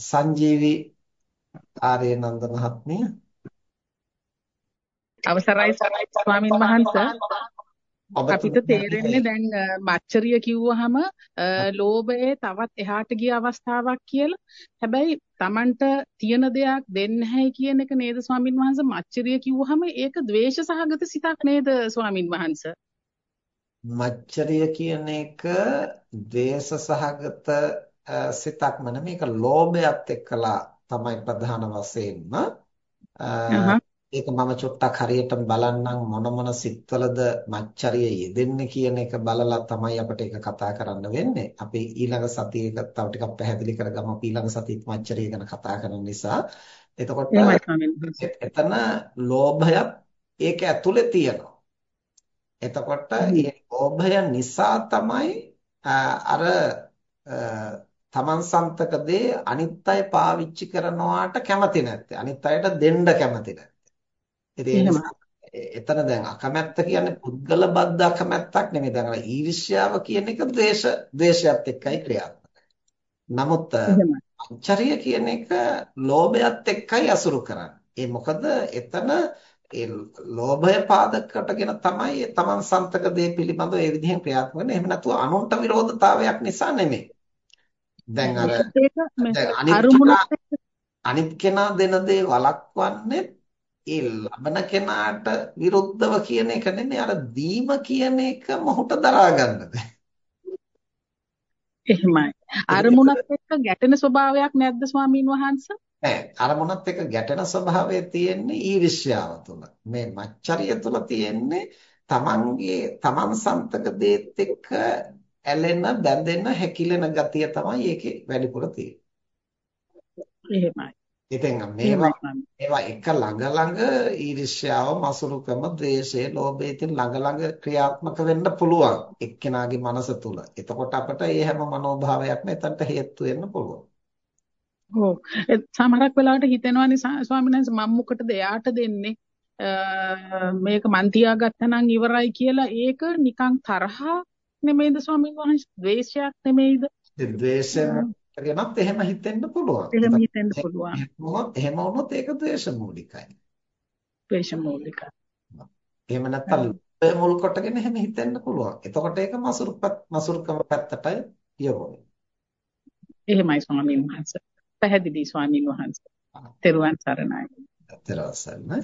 සංජීවි ආර්යනන්ද මහත්මිය අවසරයි ස්වාමින් වහන්සේ අපිට තේරෙන්නේ දැන් මච්චරිය කිව්වහම ලෝභයේ තවත් එහාට ගිය අවස්ථාවක් කියලා. හැබැයි Tamanට තියෙන දෙයක් දෙන්නේ නැහැ කියන එක නේද ස්වාමින් වහන්සේ මච්චරිය කිව්වහම ඒක ද්වේෂ සහගත සිතක් නේද ස්වාමින් වහන්සේ? මච්චරිය කියන එක ද්වේෂ සහගත සිතක්ම නෙමෙයි මේක ලෝභයත් එක්කලා තමයි ප්‍රධාන වශයෙන්ම ඒක මම චුට්ටක් හරියට බලන්නම් මොන මොන සිත්වලද මච්චරිය යෙදෙන්නේ කියන එක බලලා තමයි අපිට ඒක කතා කරන්න වෙන්නේ. අපි ඊළඟ සතියේ තව ටිකක් පැහැදිලි කරගමු. අපි ඊළඟ සතියේත් මච්චරිය ගැන කතා කරන නිසා. එතකොට එතන ලෝභයත් ඒක ඇතුලේ තියෙනවා. එතකොට මේ ලෝභය නිසා තමයි අර තමන් සන්තක දේ අනිත් අය පාවිච්චි කරනවාට කැමති නැත්තේ. අනිත් අයට දෙන්න කැමති නැත්තේ. එතන දැන් අකමැත්ත කියන්නේ පුද්ගල බද්ධ අකමැත්තක් නෙමෙයි. දැන් අර ඊර්ෂ්‍යාව කියන එක ද්වේෂ ද්වේෂයත් එක්කයි ක්‍රියාත්මක. නමුත් අචරිය කියන එක ලෝභයත් එක්කයි අසුරු කරන්නේ. ඒ මොකද එතන ඒ ලෝභය පාදක කොටගෙන තමයි තමන් සන්තක දේ පිළිබඳව ඒ විදිහෙන් ක්‍රියාත්මක වෙන්නේ. එහෙම නැතුව අනුන්ට විරෝධතාවයක් නිසා නෙමෙයි. දැන් අර අනිත් කෙනා දෙන දේ වළක්වන්නේ ඒ ලබන කෙනාට විරුද්ධව කියන එක නෙමෙයි අර දීම කියන එක මොහොත දරා ගන්න බෑ. එහෙමයි. අරමුණත් එක්ක ගැටෙන ස්වභාවයක් නැද්ද ස්වාමීන් වහන්සේ? නෑ. අරමුණත් එක්ක ගැටෙන ස්වභාවය තියෙන්නේ ඊර්ෂ්‍යාව තුළ. මේ මච්චරිය තුළ තියෙන්නේ තමන්ගේ තමන් සන්තක දේත් එක්ක ඇලෙන බැඳෙන හැකිලෙන ගතිය තමයි ඒකේ වැඩිපුර තියෙන්නේ. එහෙමයි. ඉතින් මේවා මේවා එක ළඟ ළඟ ඊර්ෂ්‍යාව, මසුරුකම, ද්වේෂය, ලෝභය ඉතින් ළඟ ළඟ ක්‍රියාත්මක වෙන්න පුළුවන් එක්කෙනාගේ මනස තුල. එතකොට අපිට මේ හැම මනෝභාවයක්ම එතනට හේතු වෙන්න පුළුවන්. ඔව්. සමහරක් වෙලාවට හිතෙනවානේ ස්වාමීන් වහන්සේ මම මොකටද එයාට දෙන්නේ? මේක මන් තියාගත්තා නම් ඉවරයි කියලා ඒක නිකන් තරහා නෙමෙයිද ස්වාමීන් වහන්සේ? ද්වේෂයක් නෙමෙයිද? ද්වේෂය ගැනත් එහෙම හිතෙන්න පුළුවන්. එහෙම හිතෙන්න පුළුවන්. එහෙම වුණොත් ඒක ද්වේෂ මූලිකයි. ද්වේෂ මූලිකයි. එහෙම නැත්නම් මුල් කොටගෙන එහෙම හිතෙන්න පුළුවන්. එතකොට ඒක මසුරුපත් මසුරුකම පැත්තටයි යොමු එහෙමයි ස්වාමීන් වහන්සේ. පැහැදිලි ස්වාමීන් වහන්සේ. තෙරුවන් සරණයි. තෙරුවන් සරණයි.